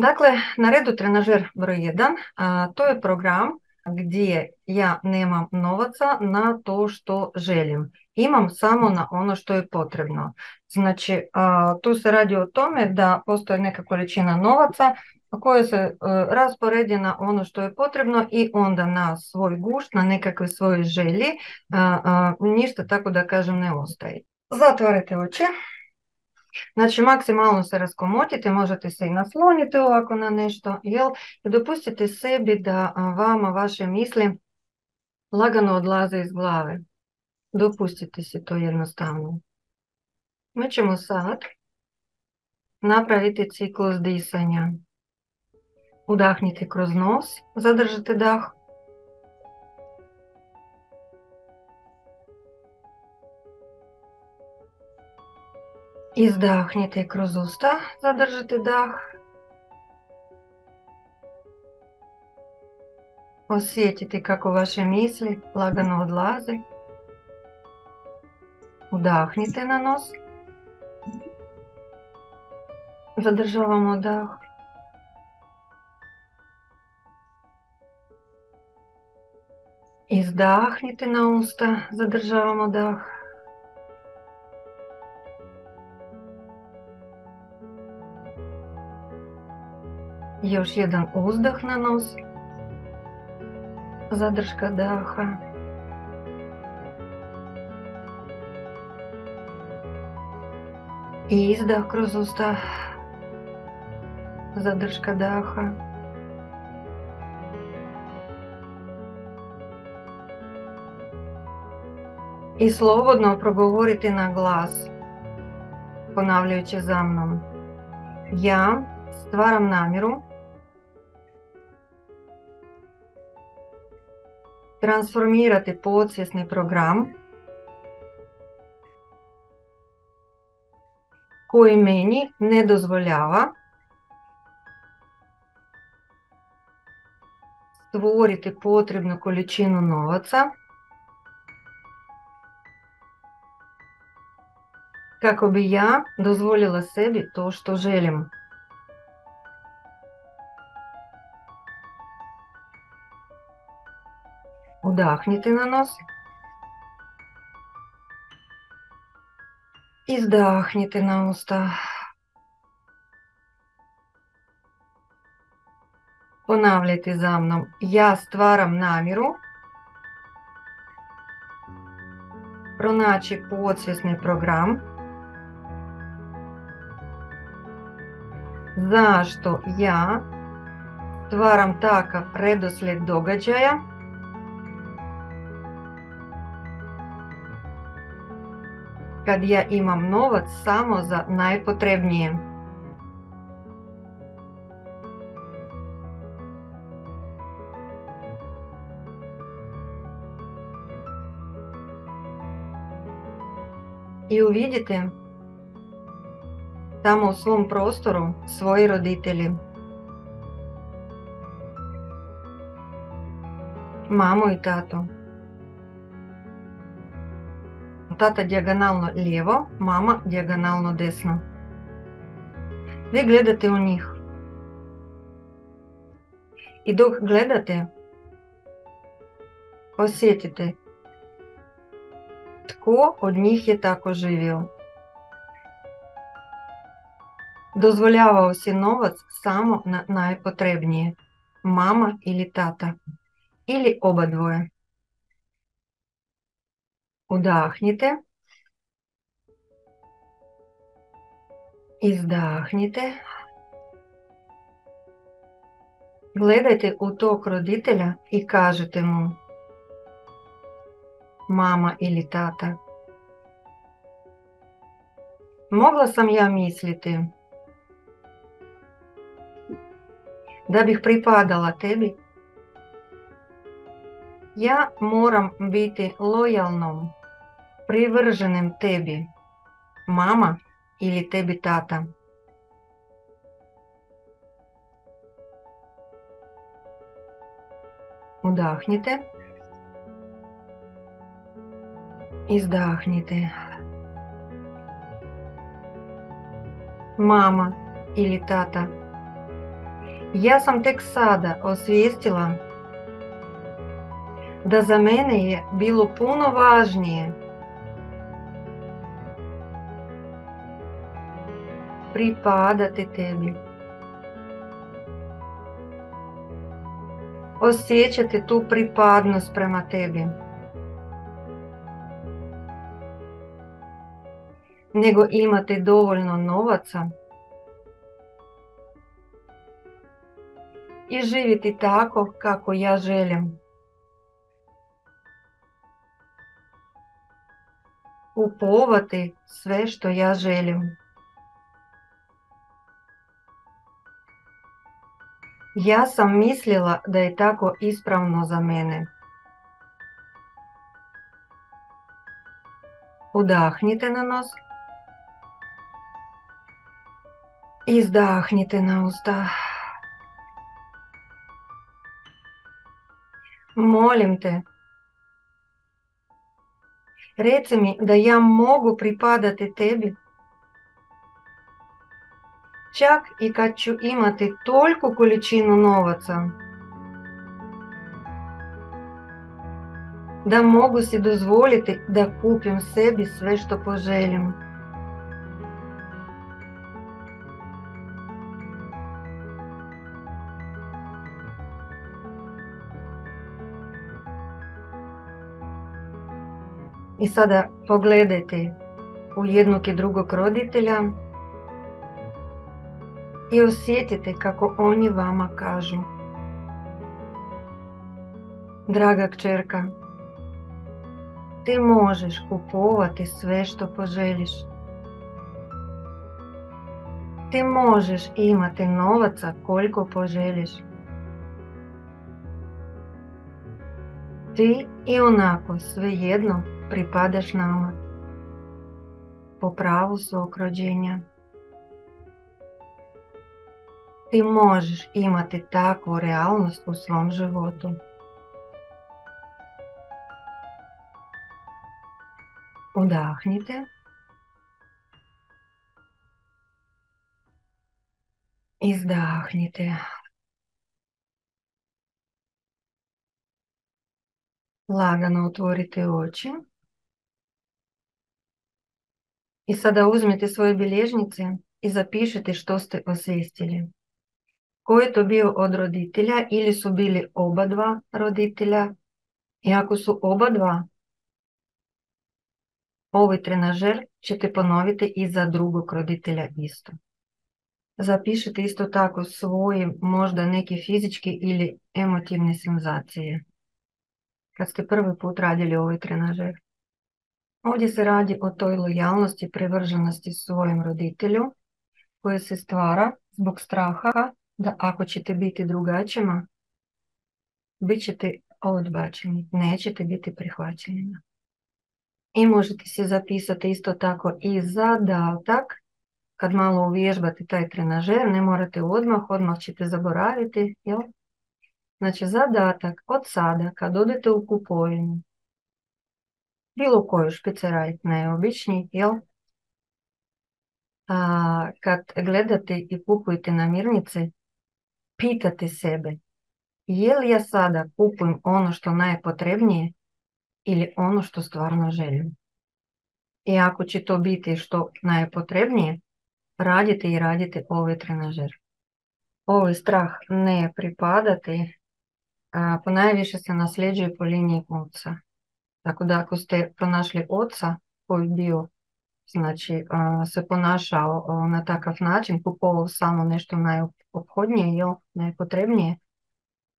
Dakle, na redu trenažer broj 1, to je program gdje ja nemam novaca na to što želim. Imam samo na ono što je potrebno. Znači, tu se radi o tome da postoji neka količina novaca koja se e, rasporedi na ono što je potrebno i onda na svoj gušt, na nekakve svoje želje, ništa tako da kažem ne ostaje. Zatvorite oči. Znači, maksimalno se raskomotite, možete se i nasloniti ovako na nešto, jel? I dopustite sebi da vama vaše misli lagano odlaze iz glave. Dopustite si to jednostavno. Mi ćemo sad napraviti ciklus disanja. Udahnite kroz nos, zadržite dah, И вздохните крізь уста, задержите дах. Усетите, как у ваши мысли лагано одлазы. Вдохните на нос. Задержаваємо дах. І здахніте на уста, задержаваємо дах. Još jedan uzdah na nos. Zadrška daha. I izdah kroz usta. Zadrška daha. I slobodno progovoriti na glas, ponavljajući za mnom. Ja stvaram namjeru трансформирати подсвісний програм, кої мені не дозволяла створити потрібну колічину новоца, як би я дозволила собі то, що желім. Вдахні ти на нос, І здахніти на уста. Понавляйте за мном. Я створам наміру. Проначе подсвісних программ. За що я створам така предослід догаджая. kad ja imam novac samo za najpotrebnije. I uvidite tamo u svom prostoru svoji roditelji. Mamu i tatu. Тата діагонално ліво, мама діагонално десно. Ви глядате у них. І док гледате, осетите, тко од них є також живіл. Дозволява осіноваць само на найпотребніє – мама или тата, или оба двоє. Удахніте. І здахніте. Гледайте у ток родителя і кажете му мама или тата. Могла сам я мислити, да бих припадала тебе. Я морам бити лояльном приверженим тебе мама или тебе тата. Удахните і здахните. Мама или тата. Я сам тексада освістила, да за мене є біло повноважніє. pripadate tebi. Osjećate tu pripadnost prema tebi. Nego imate dovoljno novaca i živjeti tako kako ja želim. Kupovati sve što ja želim. Я sam mislila da je tako ispravno za mene. Удахніте на нос. І здахніте на уста. Молим те. Реци mi da ja mogu pripadati tebi. Čak i kad ću imati toliko količinu novaca, da mogu si dozvoliti da kupim sebi sve što poželim. I sada pogledajte u jednog i drugog roditelja i osjetite kako oni vama kažu. Draga kćerka, ti možeš kupovati sve što poželiš. Ti možeš imati novaca koliko poželiš. Ti i onako svejedno pripadaš nama po pravu svog rođenja. Ти можеш піймати таку реальність у своєму животу. Удахніте. І здахніте. Лагано отворите очі. І сада возьмите свои бележницы и запишите, что ти освистили koji je to bio od roditelja ili su bili oba dva roditelja. I ako su oba dva ovaj trenažer ćete ponoviti i za drugog roditelja isto. Zapišite isto tako svoje možda neke fizičke ili emotivne senzacije. Kad ste prvi put radili ovaj trenažer. Ovdje se radi o toj lojalnosti i privrženosti svojem roditelju koje se stvara zbog straha da ako ćete biti drugačima, bit ćete odbačeni, nećete biti prihvaćeni. I možete se zapisati isto tako i zadatak, kad malo uvježbate taj trenažer, ne morate odmah, odmah ćete zaboraviti, jel? Znači zadatak od sada kad odete u kupovinu, bilo koju špicerajt najobičniji, jel? A, kad gledate i kupujete namirnice, pitati sebe je li ja sada kupujem ono što najpotrebnije ili ono što stvarno želim. I ako će to biti što najpotrebnije, radite i radite ovaj trenažer. Ovaj strah ne pripadati, a, ponajviše se nasljeđuje po liniji oca. Tako da ako ste pronašli oca koji bio, znači se ponašao na takav način, kupovao samo nešto naj, обходні його найпотребніє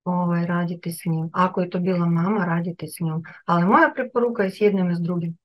ovaj, raditi s njim. Ako je to bila mama, radite s njom. Ali moja preporuka je s jednim i s drugim.